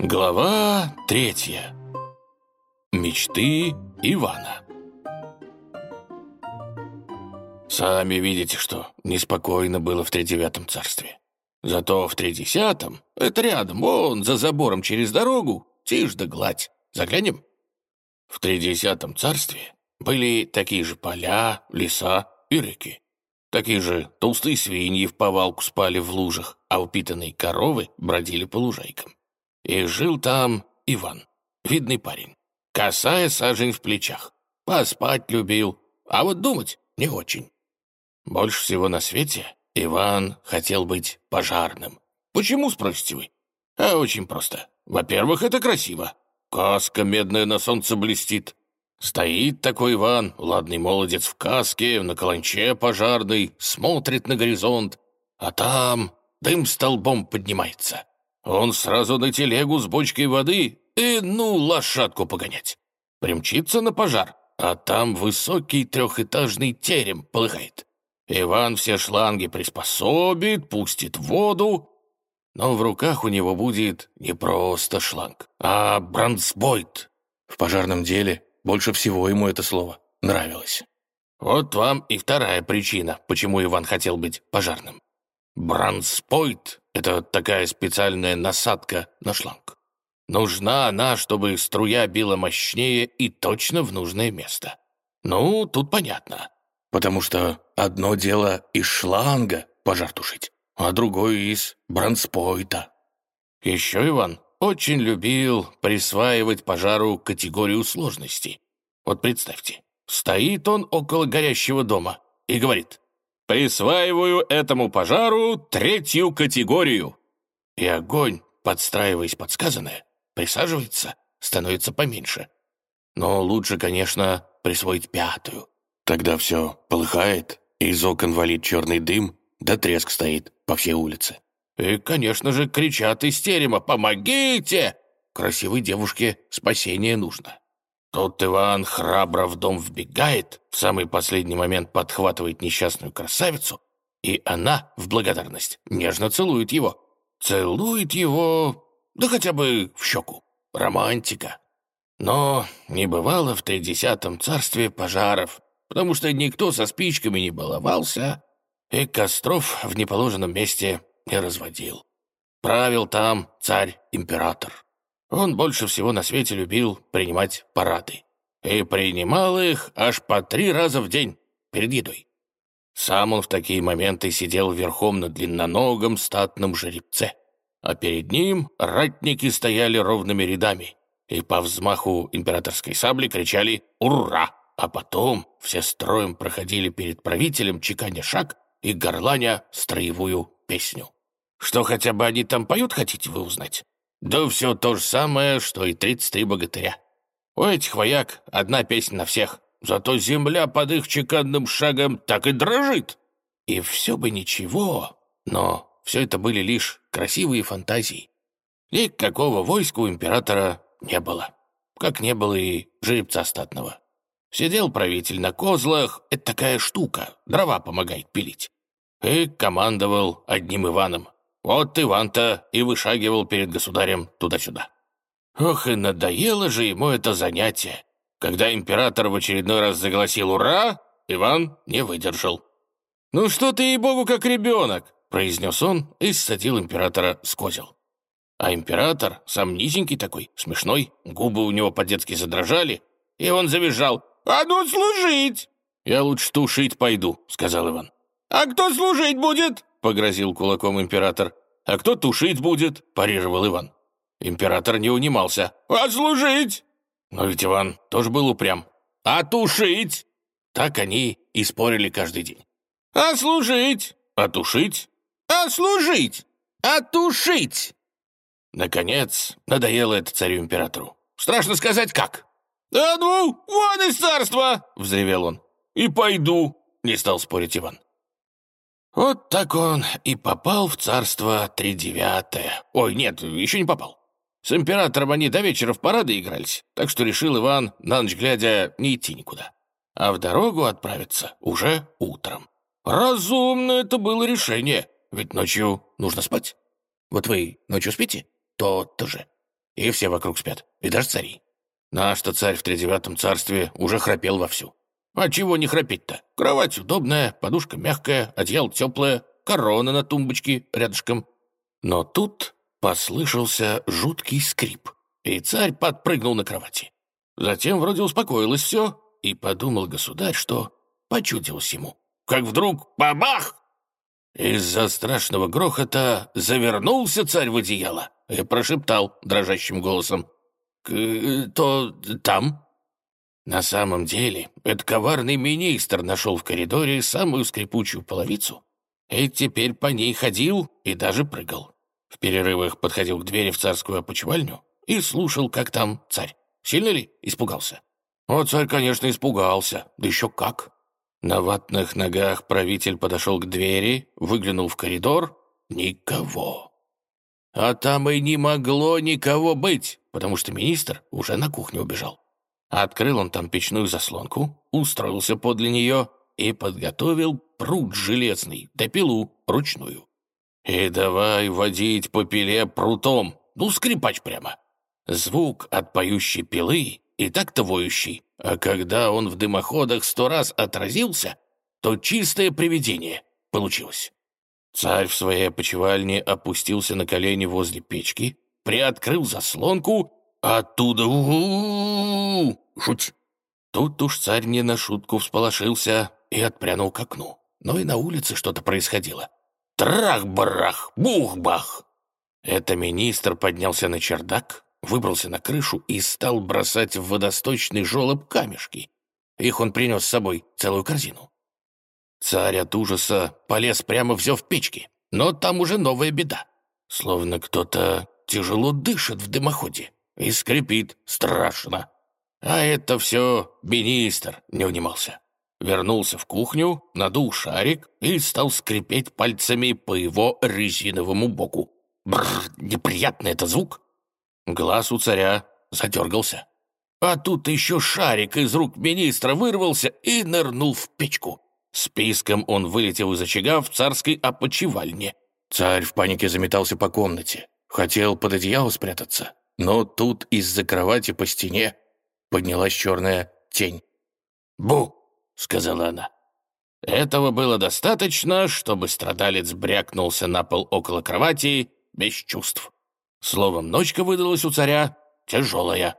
Глава третья. Мечты Ивана. Сами видите, что неспокойно было в тридевятом царстве. Зато в тридесятом, это рядом, вон, за забором через дорогу, тишь да гладь. Заглянем? В тридесятом царстве были такие же поля, леса и реки. Такие же толстые свиньи в повалку спали в лужах, а упитанные коровы бродили по лужайкам. И жил там Иван, видный парень, косая сажень в плечах. Поспать любил, а вот думать не очень. Больше всего на свете Иван хотел быть пожарным. Почему, спросите вы? А очень просто. Во-первых, это красиво. Каска медная на солнце блестит. Стоит такой Иван, ладный молодец в каске, на каланче пожарный, смотрит на горизонт, а там дым столбом поднимается. Он сразу на телегу с бочкой воды и, ну, лошадку погонять. Примчится на пожар, а там высокий трехэтажный терем полыхает. Иван все шланги приспособит, пустит воду, но в руках у него будет не просто шланг, а бронзбойт. В пожарном деле больше всего ему это слово нравилось. Вот вам и вторая причина, почему Иван хотел быть пожарным. Бранспойт — это такая специальная насадка на шланг. Нужна она, чтобы струя била мощнее и точно в нужное место. Ну, тут понятно. Потому что одно дело из шланга пожар тушить, а другое из бранспойта. Еще Иван очень любил присваивать пожару категорию сложности. Вот представьте, стоит он около горящего дома и говорит «Присваиваю этому пожару третью категорию». И огонь, подстраиваясь под сказанное, присаживается, становится поменьше. Но лучше, конечно, присвоить пятую. Тогда все полыхает, из окон валит черный дым, да треск стоит по всей улице. И, конечно же, кричат из терема «Помогите!» Красивой девушке спасение нужно. Тут Иван храбро в дом вбегает, в самый последний момент подхватывает несчастную красавицу, и она, в благодарность, нежно целует его. Целует его, да хотя бы в щеку. Романтика. Но не бывало в тридесятом царстве пожаров, потому что никто со спичками не баловался, и костров в неположенном месте не разводил. Правил там царь-император. Он больше всего на свете любил принимать парады. И принимал их аж по три раза в день перед едой. Сам он в такие моменты сидел верхом на длинноногом статном жеребце, а перед ним ратники стояли ровными рядами и по взмаху императорской сабли кричали «Ура!», а потом все строем проходили перед правителем, чеканя шаг и горланя строевую песню. Что хотя бы они там поют, хотите вы узнать? Да все то же самое, что и тридцать три богатыря. У этих вояк одна песня на всех, зато земля под их чеканным шагом так и дрожит. И все бы ничего, но все это были лишь красивые фантазии. Никакого войска у императора не было, как не было и жеребца статного. Сидел правитель на козлах, это такая штука, дрова помогает пилить. И командовал одним Иваном, вот Иван-то и вышагивал перед государем туда-сюда. Ох, и надоело же ему это занятие. Когда император в очередной раз загласил «Ура!», Иван не выдержал. «Ну что ты, ей-богу, как ребенок!» — произнес он и ссадил императора с козел. А император, сам низенький такой, смешной, губы у него по-детски задрожали, и он завизжал «А ну служить!» «Я лучше тушить пойду», — сказал Иван. «А кто служить будет?» — погрозил кулаком император. «А кто тушить будет?» — парировал Иван. Император не унимался. «А служить?» Но ведь Иван тоже был упрям. «А тушить?» Так они и спорили каждый день. «А служить?» «А тушить?» «А служить?» «А тушить?» Наконец, надоело это царю-императору. Страшно сказать, как. «А ну, вон из царства!» — взревел он. «И пойду!» — не стал спорить Иван. Вот так он и попал в царство тридевятое. Ой, нет, еще не попал. С императором они до вечера в парады игрались, так что решил Иван, на ночь глядя, не идти никуда. А в дорогу отправиться уже утром. Разумно это было решение, ведь ночью нужно спать. Вот вы ночью спите? То-то же. и все вокруг спят, и даже цари. Наш-то царь в тридевятом царстве уже храпел вовсю. А чего не храпеть-то? Кровать удобная, подушка мягкая, одеяло теплое, корона на тумбочке рядышком. Но тут послышался жуткий скрип, и царь подпрыгнул на кровати. Затем вроде успокоилось все, и подумал государь, что почудилось ему. Как вдруг бабах! Из-за страшного грохота завернулся царь в одеяло и прошептал дрожащим голосом. «То там?» На самом деле, этот коварный министр нашел в коридоре самую скрипучую половицу и теперь по ней ходил и даже прыгал. В перерывах подходил к двери в царскую опочивальню и слушал, как там царь. Сильно ли испугался? О, царь, конечно, испугался, да еще как. На ватных ногах правитель подошел к двери, выглянул в коридор. Никого. А там и не могло никого быть, потому что министр уже на кухню убежал. Открыл он там печную заслонку, устроился подле нее и подготовил пруд железный, да пилу ручную. И давай водить по пиле прутом, ну, скрипач прямо. Звук от поющей пилы и так-то воющий, а когда он в дымоходах сто раз отразился, то чистое привидение получилось. Царь в своей опочивальне опустился на колени возле печки, приоткрыл заслонку, оттуда -у, -у, -у жуть. Тут уж царь не на шутку всполошился и отпрянул к окну. Но и на улице что-то происходило. Трах-барах, бух-бах! Это министр поднялся на чердак, выбрался на крышу и стал бросать в водосточный желоб камешки. Их он принес с собой целую корзину. Царь от ужаса полез прямо все в печки, но там уже новая беда. Словно кто-то тяжело дышит в дымоходе и скрипит страшно. А это все министр не унимался. Вернулся в кухню, надул шарик и стал скрипеть пальцами по его резиновому боку. Бррр, неприятный это звук. Глаз у царя задергался. А тут еще шарик из рук министра вырвался и нырнул в печку. Списком он вылетел из очага в царской опочивальне. Царь в панике заметался по комнате. Хотел под одеяло спрятаться, но тут из-за кровати по стене поднялась черная тень. «Бу!» — сказала она. Этого было достаточно, чтобы страдалец брякнулся на пол около кровати без чувств. Словом, ночка выдалась у царя тяжелая.